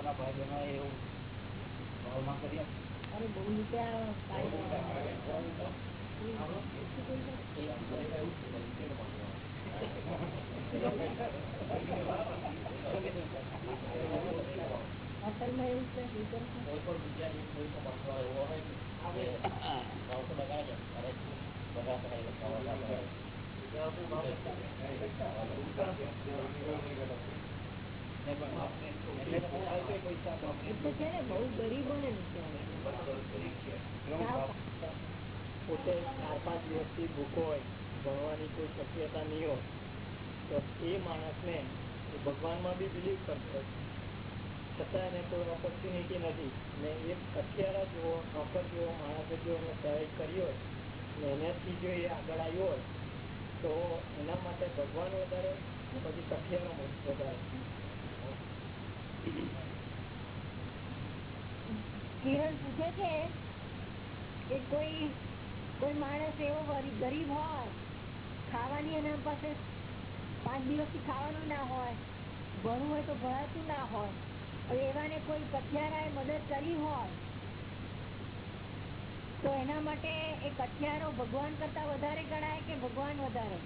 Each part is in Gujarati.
ભાઈ બહેનો એવું ભાવમાં કરીએ. અરે બહુ નીચા બહુ. પોતે ચાર પાંચ દિવસથી ભૂખો હોય ભણવાની કોઈ શક્યતા નહીં હોય તો એ માણસને ભગવાનમાં બી બિલીવ કરતો છતાં એને કોઈ ઓપોર્ચ્યુનિટી નથી ને એ અત્યારે જેવો નોકર જેવો માણસે જો એને સહાય કરી હોય ને એનાથી જો એ આગળ આવ્યો હોય તો એના માટે ભગવાન વધારે પછી કઠિયારો વધારે કિરણ પૂછે છે ખાવાનું ના હોય, ભણવું હોય તો ભણાતું ના હોય હવે એવાને કોઈ કથિયારાએ મદદ કરી હોય, તો એના માટે એ કથિયારો ભગવાન કરતા વધારે ગણાય કે ભગવાન વધારે?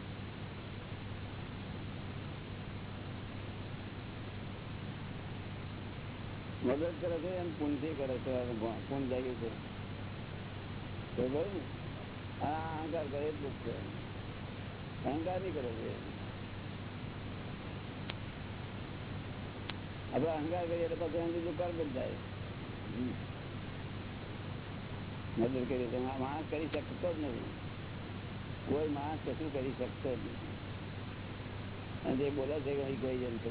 મદદ કરે છે એમ પુણ્યથી કરે છે પૂન જાગ્યું છે. બરોબર ને? આ અહંકાર કરે એટલું છે. અહંકાર નહીં કરે છે. આપડે અહંકાર કરીએ એટલે પછી એમ બીજું કર્મ જ જાય. મદદ કરીએ તો માણસ કરી શકતો જ નથી. કોઈ માણસ કશું કરી શકતો જ નથી. અને જે બોલે છે કઈ કોઈ છે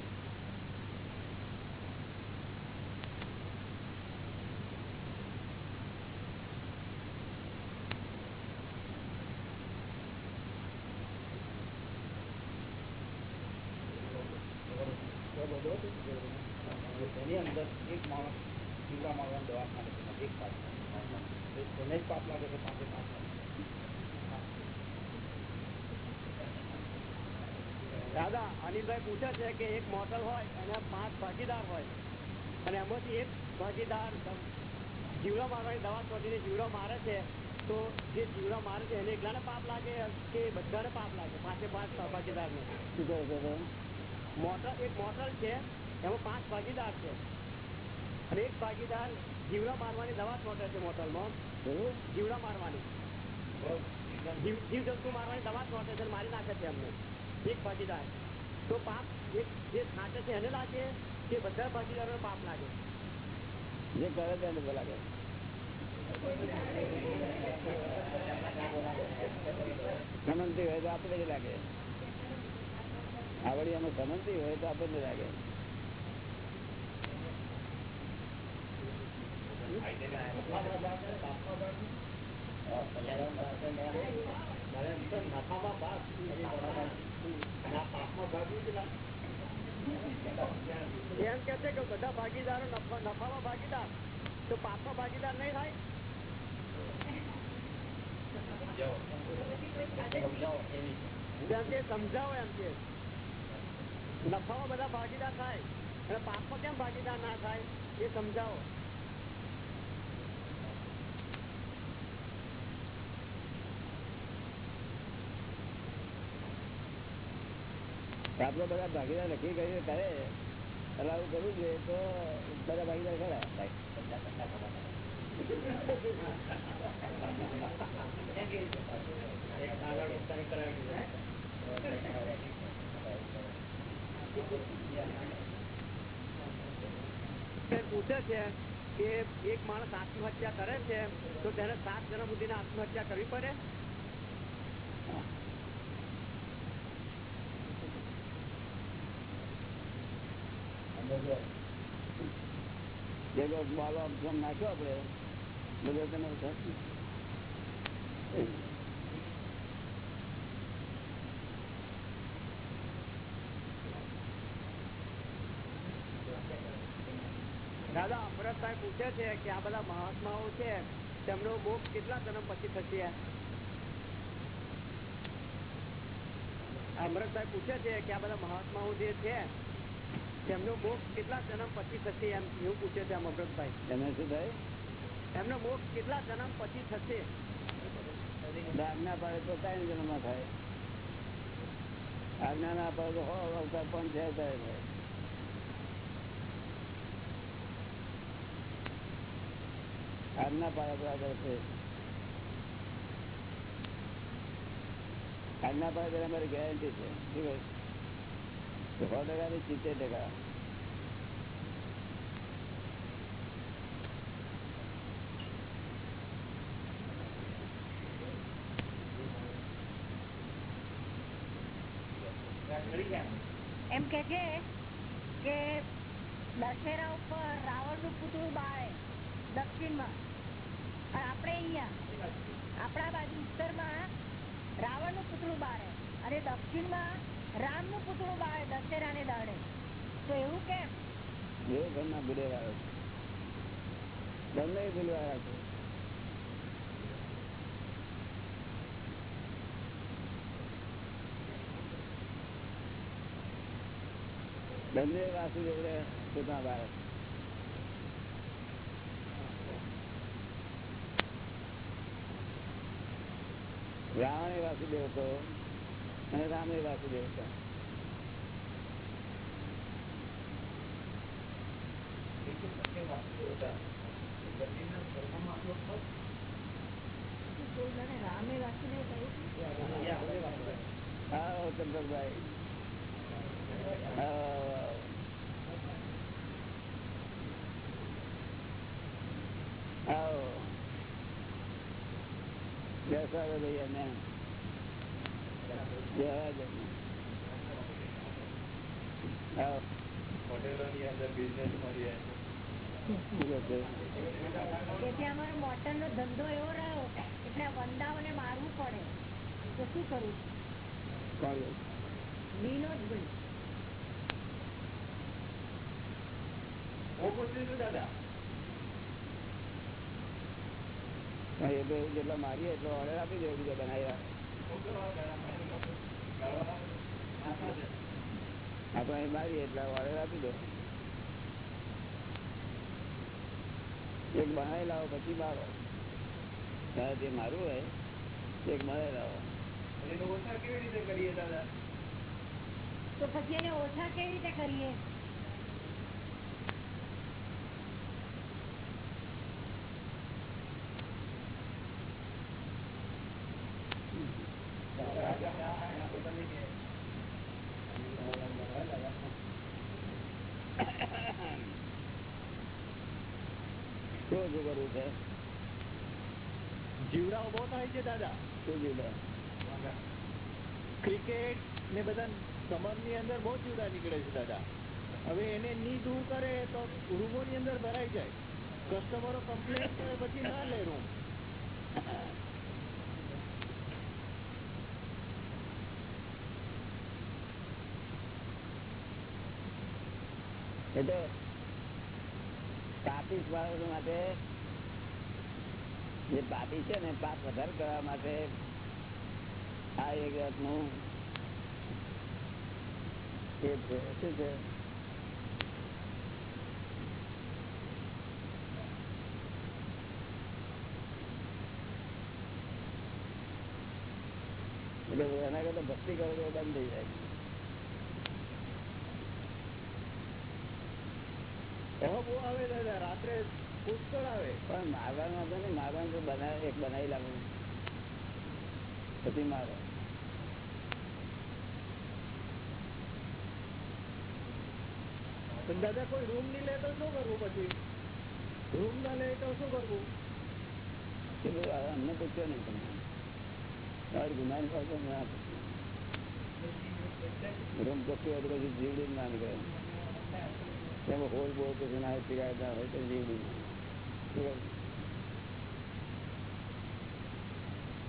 પૂછે છે કે એક મોટલ હોય અને પાંચ ભાગીદાર હોય. અને એમાંથી એક ભાગીદાર જીવડો મારવાની દવા શોધીને જીવડો મારે છે તો જે જીવડો મારે છે એને એકલાને પાપ લાગે કે બધાને પાપ લાગે? પાંચે પાંચ ભાગીદારને? મોટલ એક મોટલ છે એમાં પાંચ ભાગીદાર છે. અને એક ભાગીદાર જીવડો મારવાની દવા શોધે છે મોટલમાં? જીવડો મારવાની. જીવ જંતુ મારવાની દવા શોધે છે મારી નાખે છે એમને. એક ભાગીદાર. તો પાપ જે ખાંચે છે એને લાગે કે બધા ભાગીદારો પાપ લાગે. જે કરે છે એને લાગે. સમજતી હોય તો આપણે જ લાગે. આવડી અમે સમજતી હોય તો આપણને લાગે. નફામાં ભાગ એમ કે છે કે બધા ભાગીદારો નફા- નફામાં ભાગીદાર. તો પાપમાં ભાગીદાર નહીં થાય? એમ કે સમજાવો એમ કે. નફામાં બધા ભાગીદાર થાય. અને પાપમાં કેમ ભાગીદાર ના થાય? એ સમજાવો. આપડે બધા ભાગીદાર નક્કી કરીને કરે એટલે આવું કરવું જોઈએ તો બધા ભાગીદાર ખરા. પૂછે છે કે એક માણસ આત્મહત્યા કરે છે, તો તેને સાત જણા સુધીને આત્મહત્યા કરવી પડે? જે બાલો નાખ્યો આપડે બધો તમે દાદા અમરતભાઈ પૂછે છે કે આ બધા મહાત્માઓ છે, તેમનો મોક્ષ કેટલા જન્મ પછી થશે? અમરતભાઈ પૂછે છે કે આ બધા મહાત્માઓ જે છે તેમનો મોક્ષ કેટલા જન્મ પછી થશે એમ એવું પૂછે છે અમૃતભાઈ એમને શું થાય? એમનો મોક્ષ કેટલા જન્મ પછી થશે? આજ્ઞા પાડે તો ત્રણ જન્મમાં થાય. આજ્ઞા ના પાડે તો હો અવતાર પણ છે થાય આજ્ઞા પાડે બરાબર છે. આજ્ઞા પાડે અમારી ગેરંટી છે. શું સો ટકા ની સિત્તેર ટકા એમ કે છે કે દશેરા ઉપર રાવણનું પૂતળું બાળે દક્ષિણમાં આપણે અહીંયા, આપણા બાજુ ઉત્તરમાં રાવણનું પૂતળું બાળે. અને દક્ષિણમાં રામનું પૂતળું બાળે દશેરા ને દાડે. તો એવું કેમ? એવો ઘરના બુડે વાળો છે. બંને ભૂલવાળા છે. બંને અને રામ એ વાસુદેવ હતા રામે વાસુદેવ કહ્યું આવો ચંદ્રભાઈ આવો. આવો બેસાડો ભાઈ એને જવા દો. આવો હોટેલોની અંદર બિઝનેસ મળી શું કહે છે? કે ત્યાં અમારો મોટર નો ધંધો એવો રહ્યો એટલે વંદાઓને મારવું પડે. તો શું કરવું વિનોદભાઈ દાદા? હા, તો જેટલા મારીએ એટલો ઓર્ડર આપી દેવો બીજા બનાવ્યા આપણે મારી એટલે વાળે આપી દો. એક બનાવી લાવો પછી મારો તારે જે મારવું હોય એક બનાવી લાવો. એનો ઓછા કેવી રીતે કરીએ દાદા? તો પછી એને ઓછા કેવી રીતે કરીએ? શું કરવું છે. જીવડાઓ બહુ થાય છે દાદા. શું જીવડા ક્રિકેટ ને બધા સમરની અંદર બહુ જીવડા નીકળે છે દાદા. હવે એને ની દૂર કરે તો રૂમો ની અંદર ભરાઈ જાય. કસ્ટમરો કમ્પ્લેન કરે પછી ના લે રૂમ. એ તો પાપી સ્વભાવ માટે જે પાપી છે ને, પાપ વધારે કરવા માટે આ એક જાતનું એ શું છે? એના કરતા ભક્તિ કરો તો બંધ થઈ જાય. એમાં બહુ આવે દાદા પુષ્કળ આવે પણ મારવાનું હતો ને મારવાનું તો બનાવી એક બનાવી લાવું. પછી મારો. દાદા કોઈ રૂમની લે તો શું કરવું પછી? રૂમ ના લે તો શું કરવું? અમને પૂછ્યો નહીં તમે. તમારી ગુનાની પાસે ના પૂછ્યું. રૂમ પછી જીવડી ના નીકળે. તેમાં હોલ બોલ કે ના હોય શિકાયત ના હોય તો જીવડી ના શું કહે?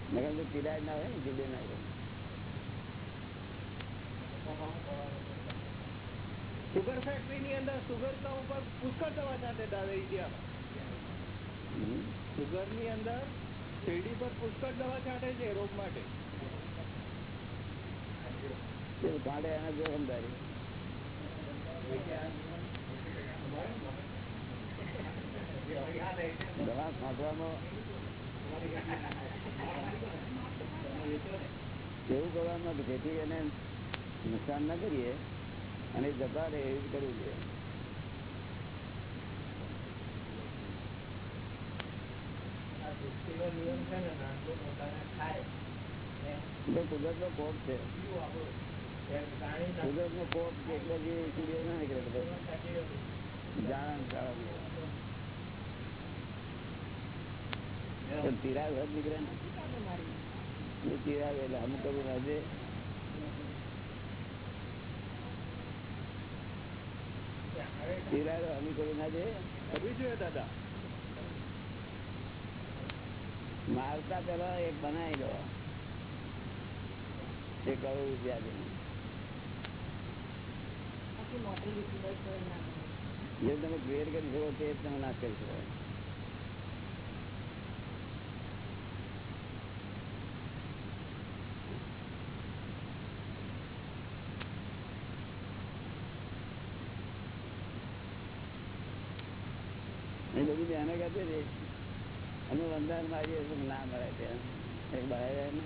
નકર તો કિરાય ના હોય ને જીવડી ના હોય સુગર ફેક્ટરી ની અંદર સુગર ના ઉપર પુષ્કળ દવા છાંટે દાદા ઇન્ડિયામાં હમ. સુગરની અંદર શેરડી પર પુષ્કળ દવા છાંટે છે રોગ માટે. તે કાંડે એને જોખમદારી દવા છાંટવામાં એવું કરવાનું જેથી એને નુકસાન ના કરીએ અને જતા રહે એવું કરવું જોઈએ. કુદરત નો કોપ છે. કુદરત નો કોપ એટલે જે સૂર્ય ના નીકળે નીકળે ને. એટલે અમુક અમુક ના કરવી જોઈએ દાદા. મારતા પેલા એક બનાવી દો. એ કરોડ રૂપિયા દે જે તમે ક્રિએટ કરી શકો તે તમે નાશ કરી શકો. એ બધી બહેનો હતી અમે વંદાન મારીએ ના મરાય ત્યાં એક બહાર ને,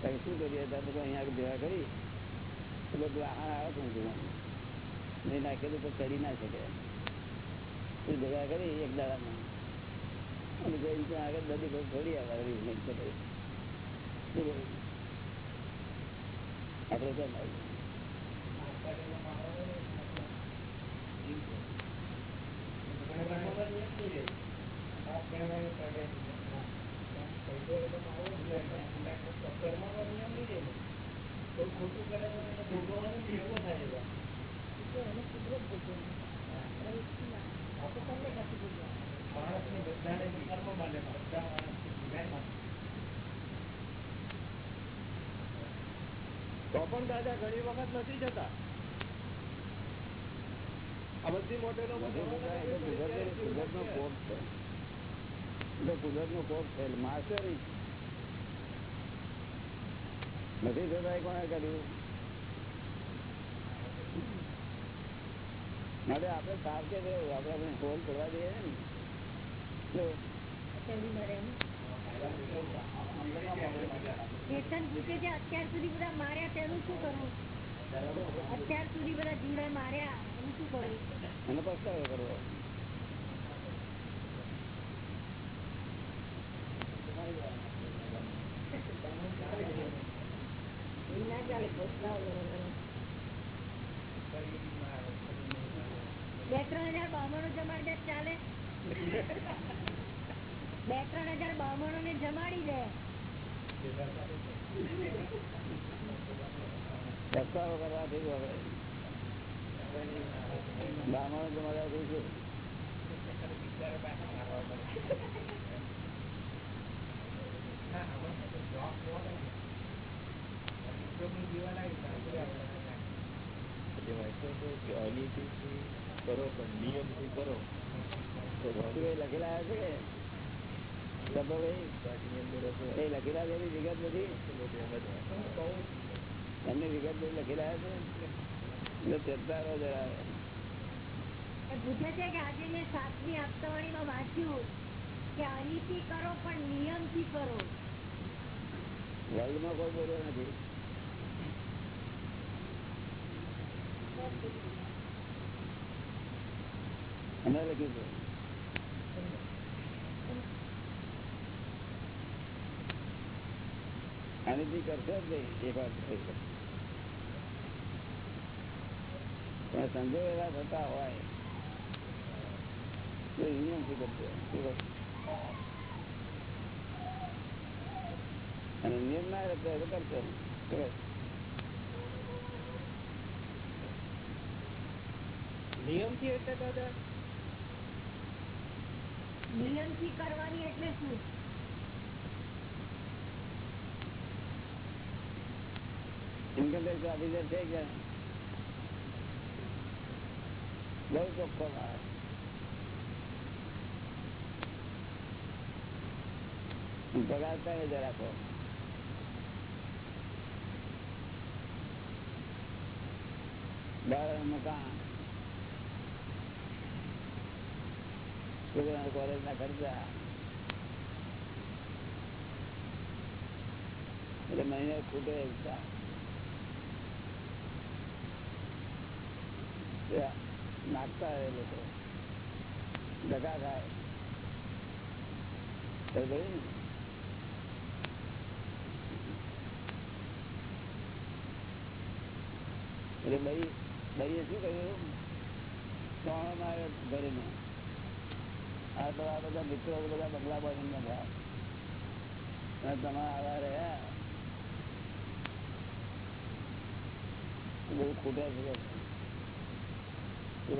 પછી શું કરીએ? ત્યાં તો અહીંયા આગળ ભેગા કરી બધું આહાર આવે જોવાનું નહીં નાખેલું તો ચડી ના શકે. તું ભેગા કરી એક દાડામાં. અને જઈને ત્યાં આગળ બધી કોઈ છોડી આવે રીઝનેટ કરી આપણે કેમ આવ્યું ખોટું કરે તો તમને નથી ભોગવવાનું. તો પણ દાદા ઘણી વખત નથી જતા. આ બધી મોટેલો કુદરતનો કોપ છે. એટલે કુદરતનો કોપ છે માસ્ટરી. નથી જતા કોને કર્યું? માટે આપણે સાવચેત રહેવું આપડે આપણે ફોન કરવા દઈએ ને. પૂછે છે અત્યાર સુધી બધા માર્યા તેનું શું કરવું? અત્યાર સુધી બધા જીવડે માર્યા એનું શું કરવું? એનો પસ્તાવો કરવો? ના ચાલે પસ્તાવો કરવો. બે ત્રણ હજાર બામણો જમાડી દે ચાલે બે ત્રણ હજાર બ્રાહ્મણો ને જમાડી દે. પસ્તાવો કરવાથી જ હવે બ્રાહ્મણો તમારા શું કરો પણ નિયમથી કરો. લખેલા કે એમની આજે મેં સાતમી હપ્તાવાળીમાં વાંચ્યું કે કરો પણ નિયમથી કોઈ બોલ્યો નથી અમે લખ્યું આનીથી કરશો જ નહીં એ વાત થઈ છે. પણ સંજોગ એવા થતા હોય તો નિયમથી કરજો અને નિયમ ના રહેતો તો કરશો? નિયમથી એટલે દાદા નિયમથી કરવાની એટલે શું ઇન્કમ બહુ ચોખ્ખો માણસ. આપો ભાડાનું મકાન કોલેજ ના ખર્ચા. એટલે મહિને ખૂટે એવું થાય. તે નાખતા એ લોકો. દગા થાય? એટલે ભાઈ ભાઈએ શું આ તો બધા મિત્રો બધા બંગલા બાંધીને થયા અને તમારા આવા રહ્યા. બહુ ખોટા છે. કે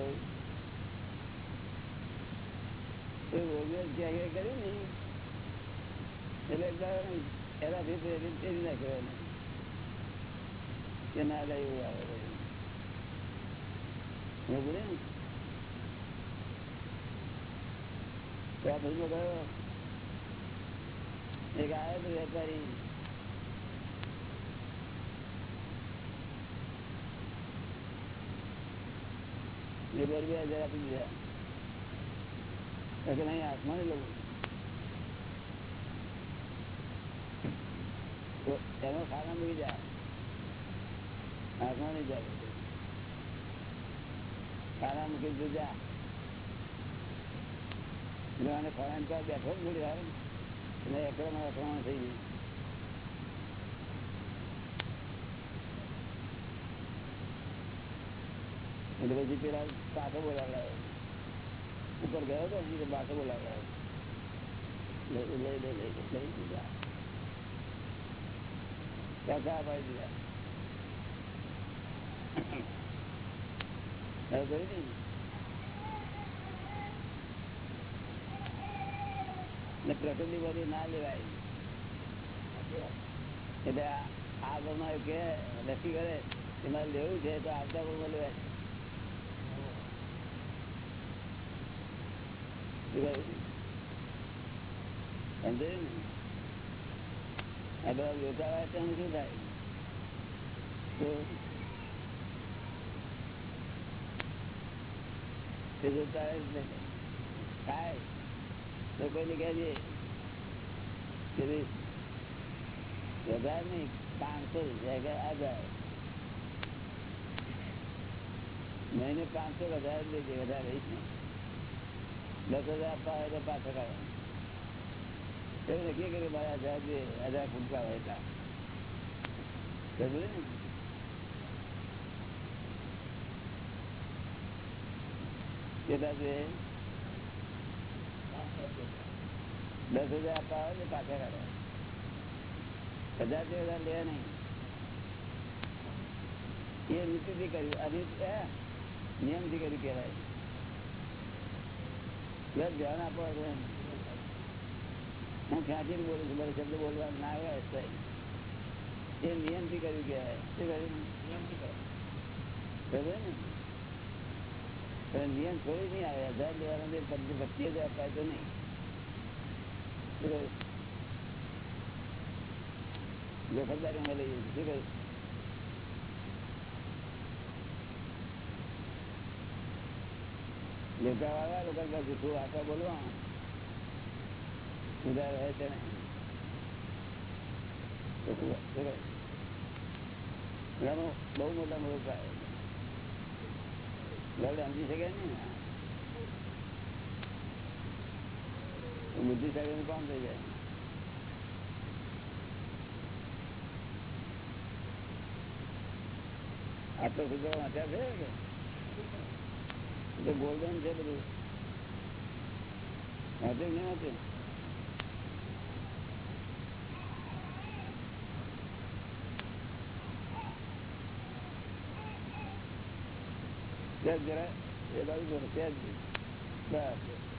ના એવું આવે ને? તો આ ભાઈ ગયો. એક આવ્યો વેપારી. બર બે હજાર આપી દીધા. કે નહીં, હાથમાં લઉં. એનો ખાના મૂકી જાય. હાથમાં નહીં જાય. ખાના મૂકી દીધા એટલે મને તો બેઠો જ થોડી વાર એટલે એકડમાં એકડમાં થઈ ગયું. પછી પેલા પાછો બોલાવડાયો ઉપર ગયો તો હજી પાછો બોલાવડાયો લઈ લઈ લઈ લઈ કહ્યું ને પ્રકૃતિ બધી ના લેવાય. એટલે આ- આ કે નક્કી કરે એમાં લેવું છે તો આવતા પણ લેવાય સમજાયું ને આ બધા વેચાવા ત્યાં શું થાય. થાય તો કોઈને કહેજે નહીં પાંચસો આધાર મહિને પાંચસો વધારે લેજે વધારે દસ હજાર આપવા હોય તો પાછળ એવું નક્કી કર્યું મારા હજાર જે હજાર ફૂટકા હોય એટલા કેટલા જોઈએ દસ હજાર આપવા હોય તો પાછા કાઢો. હજાર બે હજાર લે નહીં. એ નીતિથી કર્યું. અનિત નિયમથી કર્યું કહેવાય. બસ ધ્યાન આપો હું ક્યાંથી બોલું છું? મારે શબ્દ બોલવા ના આવે એ નિયમથી કર્યું કહેવાય. શું કર્યું? બરાબર ને? નિયમ થોડી નહીં આવે. હજાર લેવાનો દે પચીસ હજાર અપાય તો નહીં? જોખમદારી અમે લઈએ શું કહ્યું લેતા વાળા લોકો જૂઠું વાંચવા બોલવા. સુધાર હોય છે બહુ મોટા મોટો ગરડ સમજી શકે ને બુદ્ધિશાળી નું કામ થઈ જાય? આટલો સુધારો વાંચ્યા છે ગોલ્ડન છે બધું. હાજર ને હાજર જરા એ બાજુ બસ.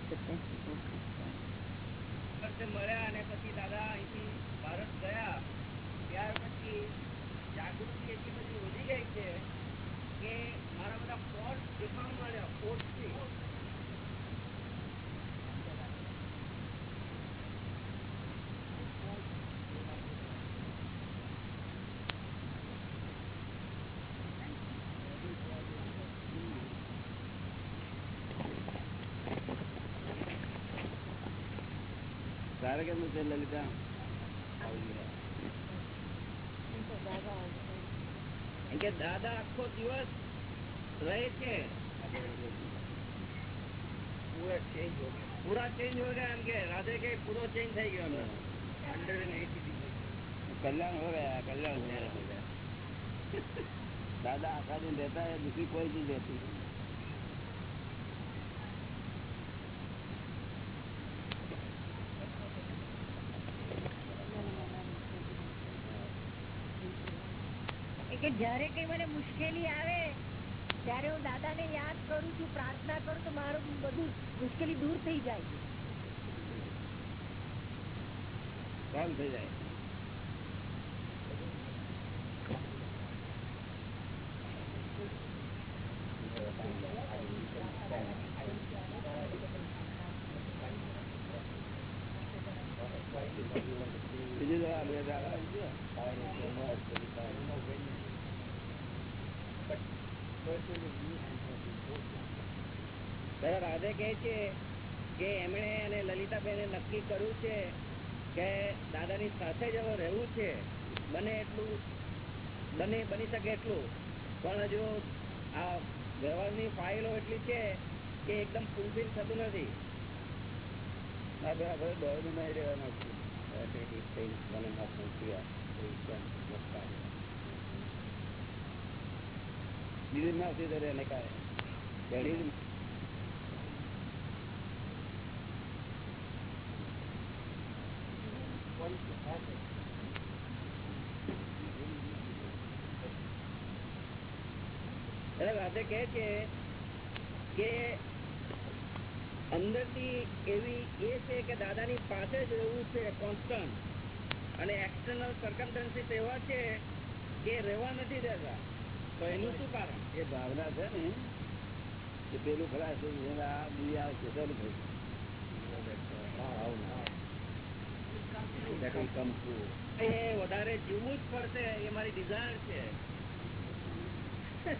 consequences. Este તારે કેમ છે લલિતા દાદા આખો દિવસ રહે છે પૂરા ચેન્જ હો ગયા એમ કે રાધે કે પૂરો ચેન્જ થઈ ગયો કલ્યાણ હો ગયા કલ્યાણ દાદા આખા દિન રહેતા દુસરી કોઈ ચીજ રહેતી કે જયારે કઈ મને મુશ્કેલી આવે, ત્યારે હું દાદા ને યાદ કરું છું, પ્રાર્થના કરું તો મારું બધું મુશ્કેલી દૂર થઈ જાય છે. થઈ જાય બીજું તો આ બે દાડા દાદા રાધે કહે છે કે એમણે અને લલિતાબેને નક્કી કર્યું છે કે દાદાની સાથે જ હવે રહેવું છે. બને એટલું બને બની શકે એટલું. પણ હજુ આ વ્યવહારની ફાઇલો એટલી છે કે એકદમ ફૂલફિલ થતું નથી. બીજું ના સુધી એને કાંઈ. રાધે કહે છે કે અંદરથી એવી એ છે કે દાદાની પાસે જ રહેવું છે કોન્સ્ટન્ટ અને એક્સટર્નલ સર્કમસ્ટન્સીસ એવા છે કે રહેવા નથી દેતા. તો એનું શું કારણ? એ ભાવના છે ને કે પેલું ખરા છે આ બીજી આ છે થઈ વધારે જીવવું જ પડશે એ મારી ડિઝાયર છે. અસર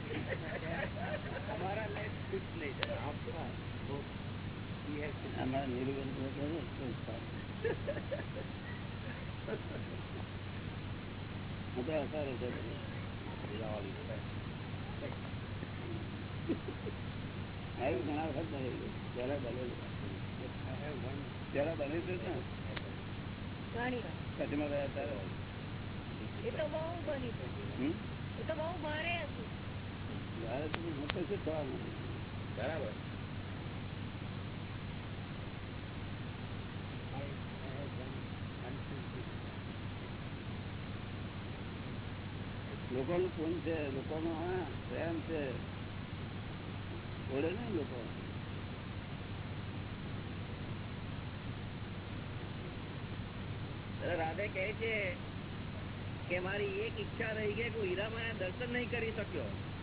છે આવ્યું ઘણા વખત બનેલું. પહેલા બનેલું. પહેલા બનેલું છે ને. કચ્છમાં ગયા ત્યારે. એ તો બહુ બની એ તો બહુ ભારે હતું ત્યારે તો હું તો શું થવાનું બરાબર લોકોનું પૂન છે, લોકોનો, હા, પ્રેમ છે. ઓળે નહીં લોકો. રાધે કહે છે કે મારી એક ઈચ્છા રહી ગઈ કે હું હીરામાં દર્શન નહીં કરી શક્યો.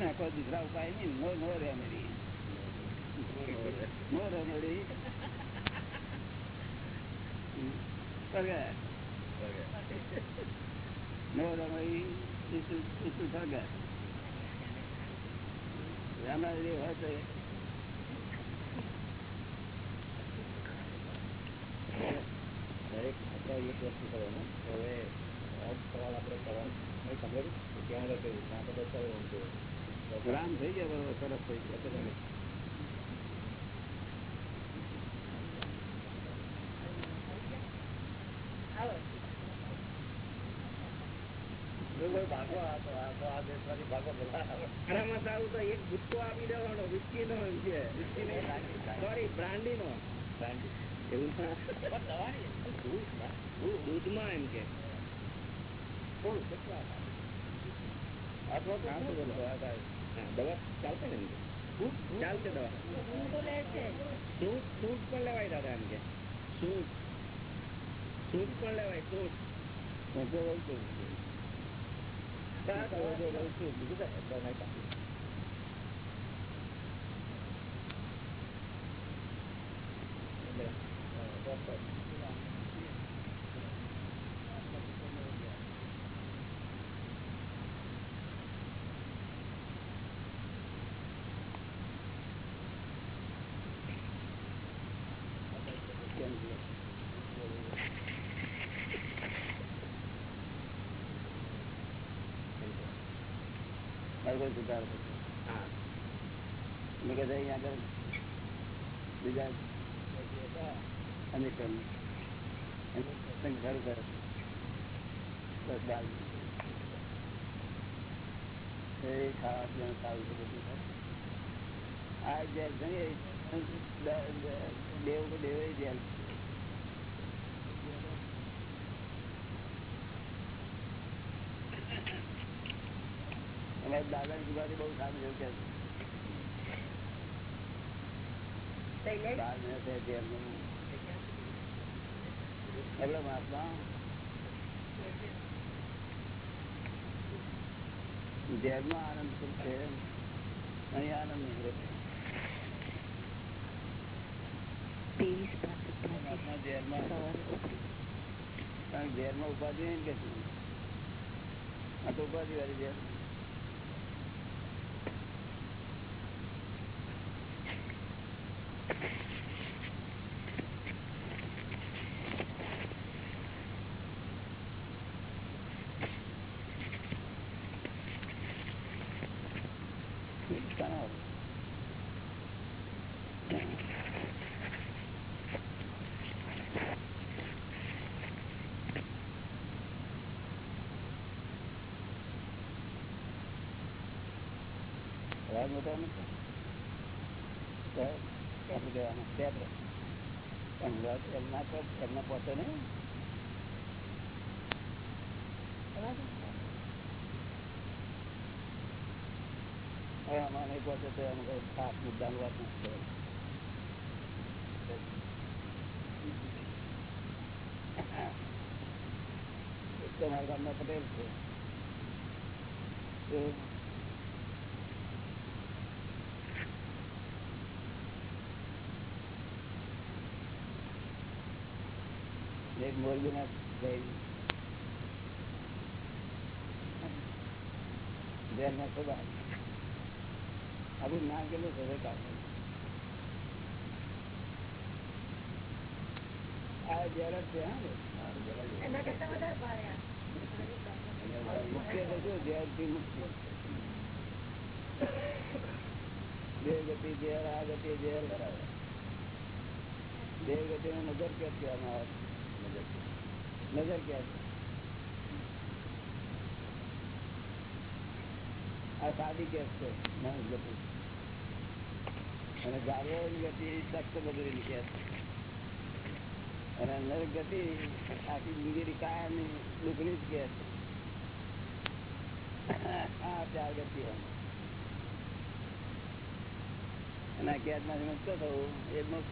નાખો દીકરા ઉપાય નહી no no remedy no remedy No, no, this is, this is Bhagat. I'm not really hurt કરવાનું હવે સવાલ આપણે કરવાનું સમજાયું ધ્યાન રાખ્યું રામ થઈ ગયા બરોબર સરસ થઈ ગયા આનામાં સારું તો એક ગુસ્સો આપી દેવાનો વિસ્કી નો છે. સોરી. બ્રાન્ડી નો. એવું દૂધમાં એમ કે. અથવા તો શું બોલો આ કાંઈ. હા, દવા ચાલશે ને એમ કે? ચાલશે દવા. સૂટ સૂટ પણ લેવાય દાદા એમ કે. સૂટ? સૂટ પણ લેવાય સૂટ. હું તો રહું છું. હા, હું તો દવા રહું છું. બીજું કાંઈ ખબર નહીં પાછી. કેમ છે? મારે સુધાર મેં કીધું અહીંયા આગળ બીજા એમનું સત્સંગ શરૂ કરે દસ બાર ખાવા પીવાનું સારું છે બધું આ જેલ છે દેવ દેવ જેલ અમારા દાદાની સુધારી બહુ સારું જેવું કે છે. તઈ લે બાર મહિના થયા જેલનું. એટલે મહાત્મા જેલમાં આનંદ શું છે અહીં આનંદ નહીં રહે. ત્રેવીસ પાંચ મહાત્મા જેલમાં કારણ કે જેલમાં ઉપાધિ નહીં ને કે શું? આ તો ઉપાધિ વાળી જેલ રાગ એમના એમના પહોંચે નહીં પહોંચે તો એમ ખાસ નથી તમારા ગામના પટેલ છે. તો એક મોરબીના ભાઈ જેલમાં ખબર આપણું નામ કેટલું છે ભાઈ કામ આ જેલ જ છે હા ને? એના કરતા વધારે ભારે મુક્તિ એટલે શું? જેલથી મુક્તિ બે ગતિ જેલ આ ગતિ જેલ બરાબર દેવ ગતિ નજર કેદ કહેવામાં આવે છે. ક્યાં છે? આ સાદી કેસ છે. અને જાગવાની ગતિ સખ્ત બદલેલી કેસ અને નરક ગતિ આખી જિંદગી કાયમની દુઃખની જ કેસ આ ચાર ગતિ અને આ કેદમાંથી મુક્ત થવું, એ મુક્ત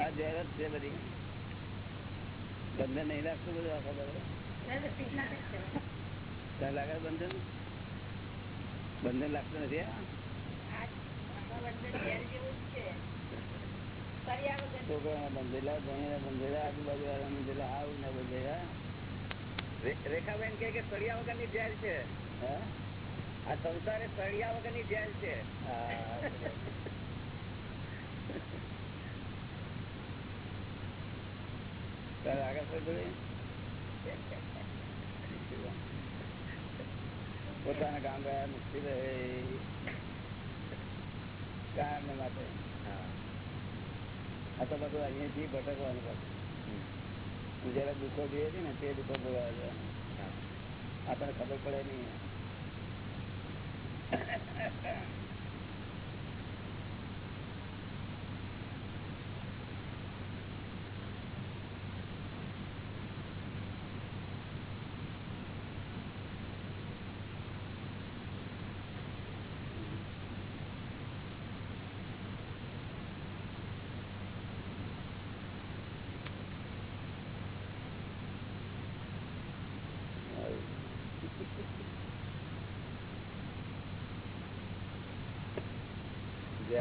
આ જાહેરાત છે બધી? બંધન નહીં લાગતું બધું આખા બધા ત્યાં લાગે બંધન? બંધન લાગતું નથી ના રેખાબેન કે સળિયા વગરની જેલ છે. હા? આ સંસાર સળિયા સળિયા વગરની જેલ છે હા. તારે આગળ શું જોડે? પોતાના ગામ ગયા મુશ્કેલ કામ માટે. આ તો બધું અહીંયાથી ભટકવાનું પાછું જયારે દુઃખો જોઈએ છે ને તે દુઃખો ભોગવે આપણને ખબર પડે નહીં.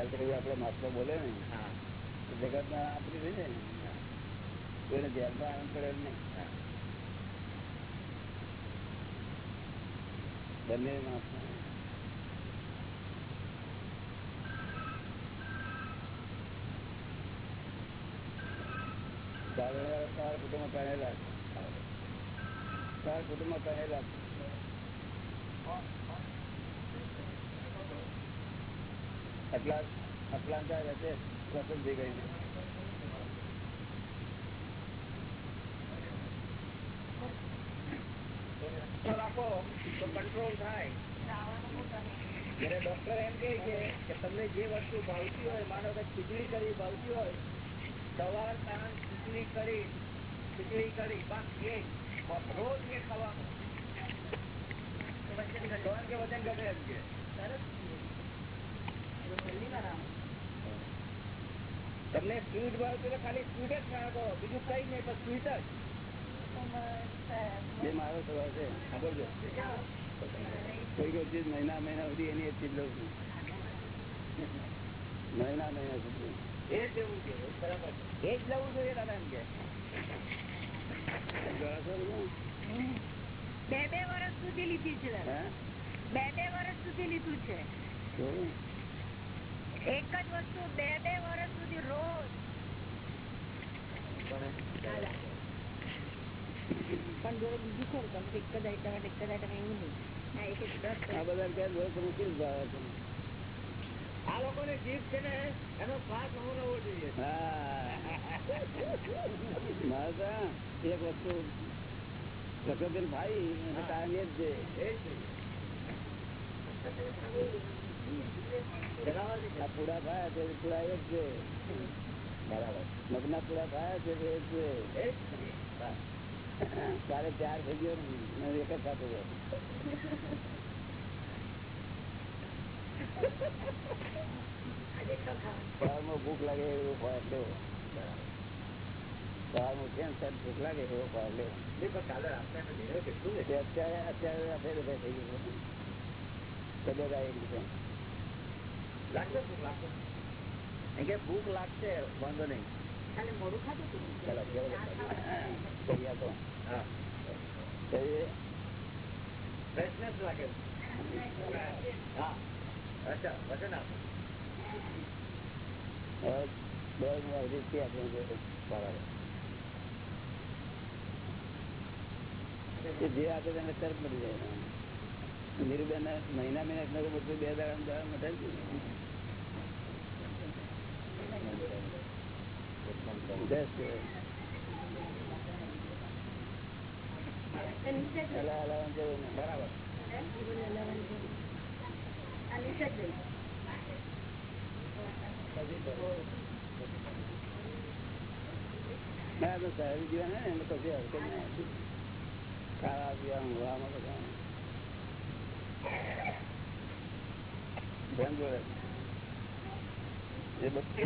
જેલ તો કઈ આપડે માસ્ટર બોલે ને. જગત ના આપડી થઈ જાય ને. કોઈને જેલમાં આનંદ કરે નહીં. બંને તારા કુટુંબ પહેરેલા. ચાર કુટુંબ પહેરેલા. તમને જે વસ્તુ ભાવતી હોય માનો કે ખીચડી કરી ભાવતી હોય સવાર સાંજ ખીચડી કરી ખીચડી કરી બસ એ રોજ એ ખાવાનું વજન ઘટે એમ કે તમને સ્વીટ ભાવતી ખાલી સ્વીટ જ નાખો બીજું કઈ નહીં પણ સ્વીટ જ. મારો સ્વભાવ છે. સાંભળજો કોઈ કોઈ ચીજ મહિના મહિના સુધી એની એ ચીજ લઉં છું. મહિના મહિના સુધી. એ જ લેવું છે. બરાબર. એ જ લેવું જોઈએ દાદા એમ કે. બે બે વર્ષ સુધી લીધી છે બે બે વર્ષ સુધી લીધું છે? એક જ વસ્તુ બે બે વર્ષ સુધી રોજ. પણ જો બીજું કોણ તમે એક જ આઈટમ એક જ આઈટમ એવું નહીં. આ લોકોને જીભ છે ને એનો સ્વાદ નવો નવો જોઈએ. હા. એક વસ્તુ પ્રકૃતિ ભાઈ કારણ એ જ છે. એ જ જોઈએ. આ પૂડા ભાયા છે પૂડા એ જ છે બરાબર મગના પૂડા ભાયા છે એ જ છે એ જ જોઈએ. બસ. તારે ચાર થઈ ગયો ને એક જ સાથે ગયો સવારમાં ભૂખ લાગે એવો ખોરાક લેવો સવારમાં કેમ સર ભૂખ લાગે એવો ખોરાક લેવો નહીં, પણ કાલે રાત્રે મેં જોયું કેટલું તે અત્યારે અત્યારે આપણે બધા થઈ ગયું તબિયત આવી ગઈ છે લાગશે ભૂખ લાગશે? કે ભૂખ લાગશે વાંધો નહીં. ખાલી મોડું ખાતું ચાલો હા લાગે. હા. અચ્છા વજન આપો. જે આપે તેને તરત મળી જાય. નીરુબેન મહિના મહિના બધું બે દાડા મટાવી. બરાબર. ના, તો સાહેબ જીવન ને પછી હરકત નહીં ખાવા પીવા, ઊંઘવામાં બધા ધ્યાન જોડે એ બધું એ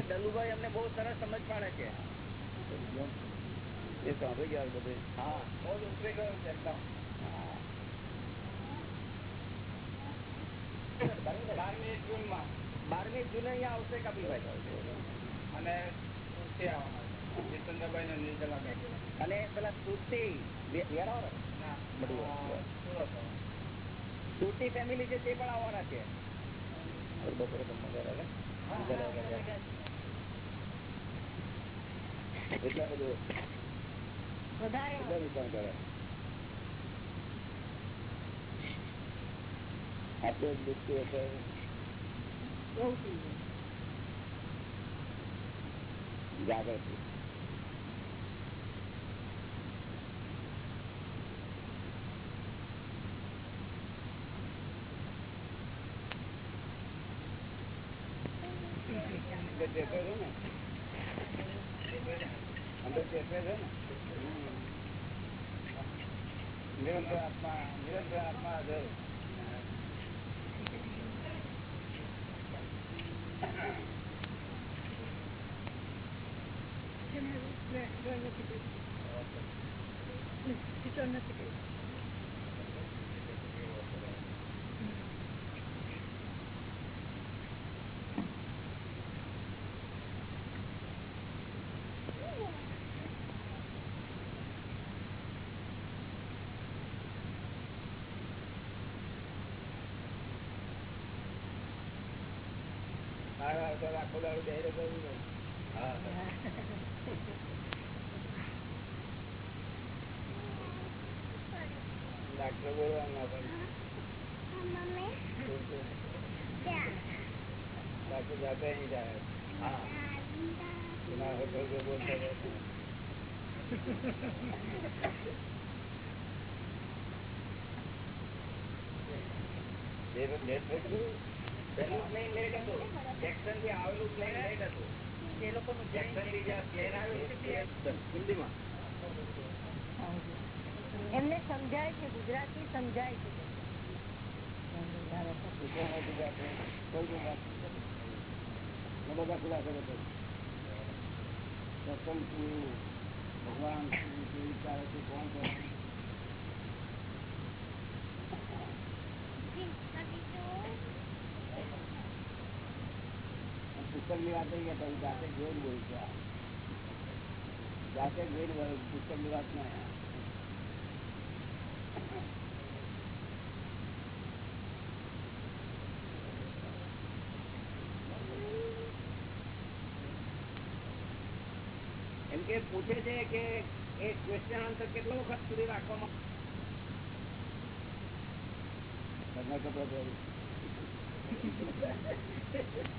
દલુભાઈ અમને બહુ સરસ સમજ પાડે છે. એ સાંભળી ગયા બધું. હા બહુ ઉતરી ગયું છે એકદમ. બારમી જૂનમાં બારમી જૂને અહીંયા આવશે કપિલભાઈ. અને સુરતી જીતેન્દ્રભાઈ ને નિર્જલા અને પેલા સુરતી વે- વેરાવળ? સુરતી ફેમિલી છે તે પણ આવવાના છે. બપોરે. એટલા બધું આપણે જ દુખતું હશે જાગૃતિ અંદર ચેતવે છે ને અંદર ચેતવે છે ને નિરંતર આત્મા નિરંતર આત્મા હાજર. હા, હા, તો આખો દાડો બેહી રહેતો હોય ને. હા, હા. ડાક્ટર બોલવા ના જાતે નહીં જાય હા બોલતા. એમને સમજાય છે ગુજરાતી સમજાય છે. બધા ખુલાસો ભગવાન કોણ છે પુસ્તકની વાત નહીં કરતા હું જાતે જોઈને બોલું છું આ. જાતે જોઈને બોલું છું. પુસ્તકની વાત નહીં એમ કે પૂછે છે કે એ ક્વેશ્ચન આન્સર કેટલો વખત સુધી રાખવામાં ઘરના કપડા પહેરી ઓમ ઓમ નો શું અર્થ છે એમ પૂછે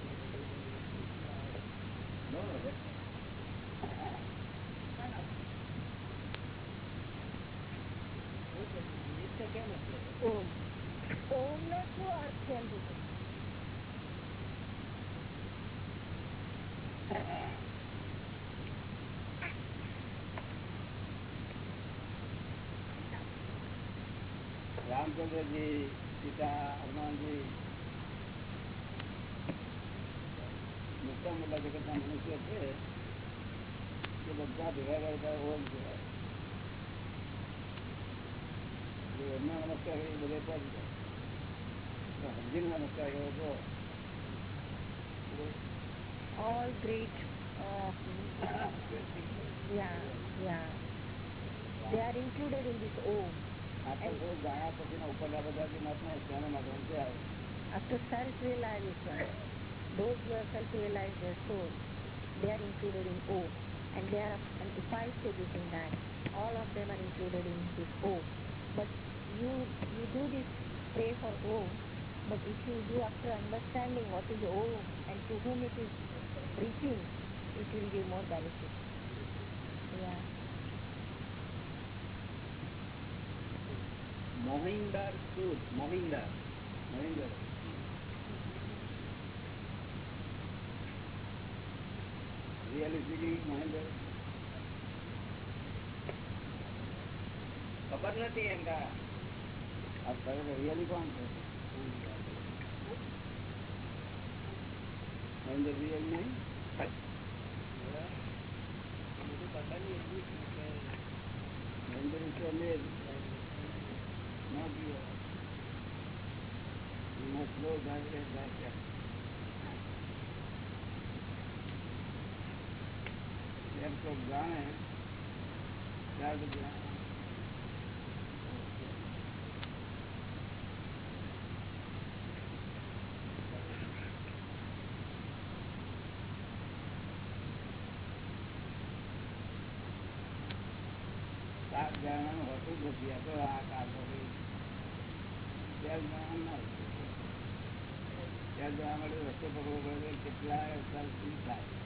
રામચંદ્રજી સીતા હનુમાનજી મોટા મોટા જગતના મનુષ્ય છે એ બધા ભેગા કરતા ઓમ કહેવાય જે એમના નમસ્કાર કરી બધે પહોંચી જાય તો સમજીને નમસ્કાર કરો તો all great uh, yeah yeah. They are included in this om આપણે થોડું જાણ્યા પછીના ઉપરના બધા જે મત ને તેના માટે ઊંચે આવે after self realization Those who have self-realized their soul, they are included in O. And there are five stages in that. All of them are included in this O. But you you do this pray for O, but if you do after understanding what is O and to whom it is reaching, it will give more benefit. Yeah. Mohinder Sood, Mohinder, Mohinder. ખબર નથી એમ રિયલી કોણ છે? મહેન્દ્ર રિયલ નહીં. Mahendra a male, not real. You must તો જાણે ત્યાર સાત જણાનું હોતું નથી આ તો આ કાકો ભાઈ. ચાર જણાનું ના ચાર જણા માટે રસ્તો પકડવો થાય?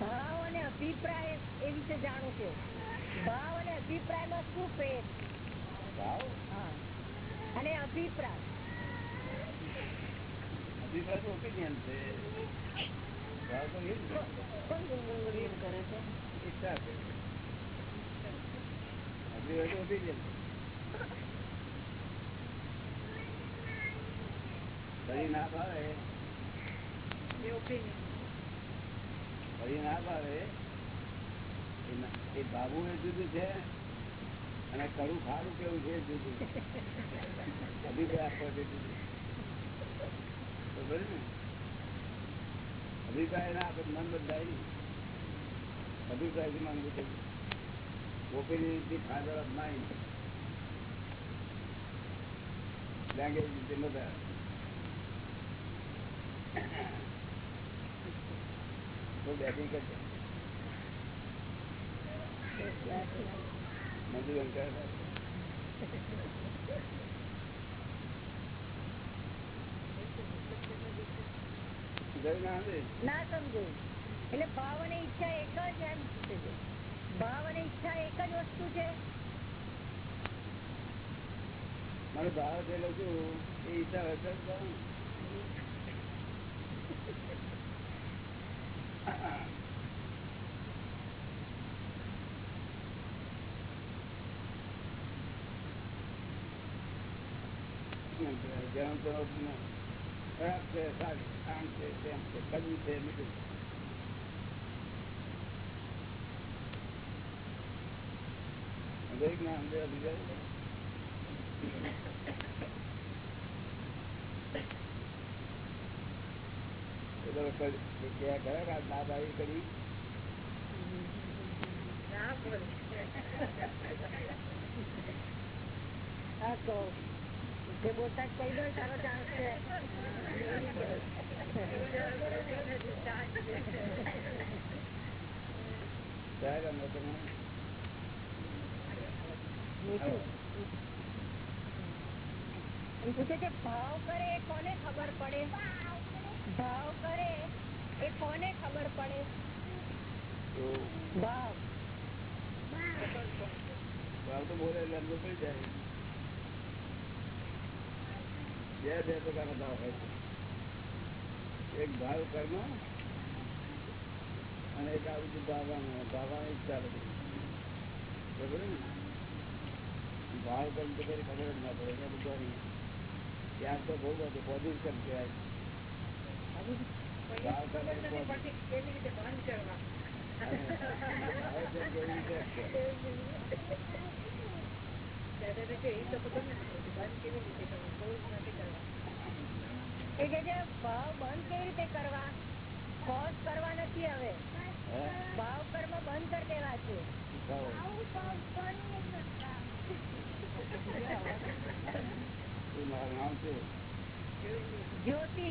ભાવ અને અભિપ્રાય એ વિશે જાણું છું. ભાવ અને અભિપ્રાયમાં શું ફેર? ભાવ હા. અને અભિપ્રાય? અભિપ્રાય તો opinion છે. ભાવ તો એ કરે છે? અભિપ્રાય તો છે. ફરી ના ભાવે. ફરી ના ભાવે. એ બાબુ એ જુદું છે અને કડું ખારું કેવું છે જુદું. અભિપ્રાય આપવો તે જુદું ને? અભિપ્રાય ના આપે મન બદલાય અભિપ્રાય અભિપ્રાયથી મન બદલાય ઓપિનિયનથી father of mind language is the mother તો બેટિંગ કરશે મંજૂર ના સમજો. એટલે ભાવ અને ઈચ્છા એક જ એમ ભાવ અને ઈચ્છા એક જ વસ્તુ છે. મારો ભાવ થયેલો છું એ ઈચ્છા હોય તો જ ભાવ. જેમ તો ખરાબ છે છે તેમ છે કડવું છે દરેક ના અંદર અભિપ્રાય એ તો કર- ક્યાં ખરા કે આ દાદ આવી કરી હા તો જે બોલતા જ કહી દો સારો ચાન્સ છે સાહેબ અમે તમે મીઠું. એમ પૂછે છે ભાવ કરે એ કોને ખબર પડે ભાવ કરે એ કોને ખબર પડે? ભાવ. ભાવ તો બોલે જાય. બે બે ભાવ હોય છે. એક ભાવ કર્મ અને એક આ બધું ભાવવાનો. ભાવવાની ઈચ્છા બધી ભાવ કર્મ તો કઈ ખબર જ ના પડે. ત્યાં તો બહુ બધું પોઝિશન કહેવાય. ભાવ બંધ કેવી રીતે કરવા ફોર્સ કરવા નથી હવે ભાવ કર્મ બંધ કરી દેવા છે? જ્યોતિ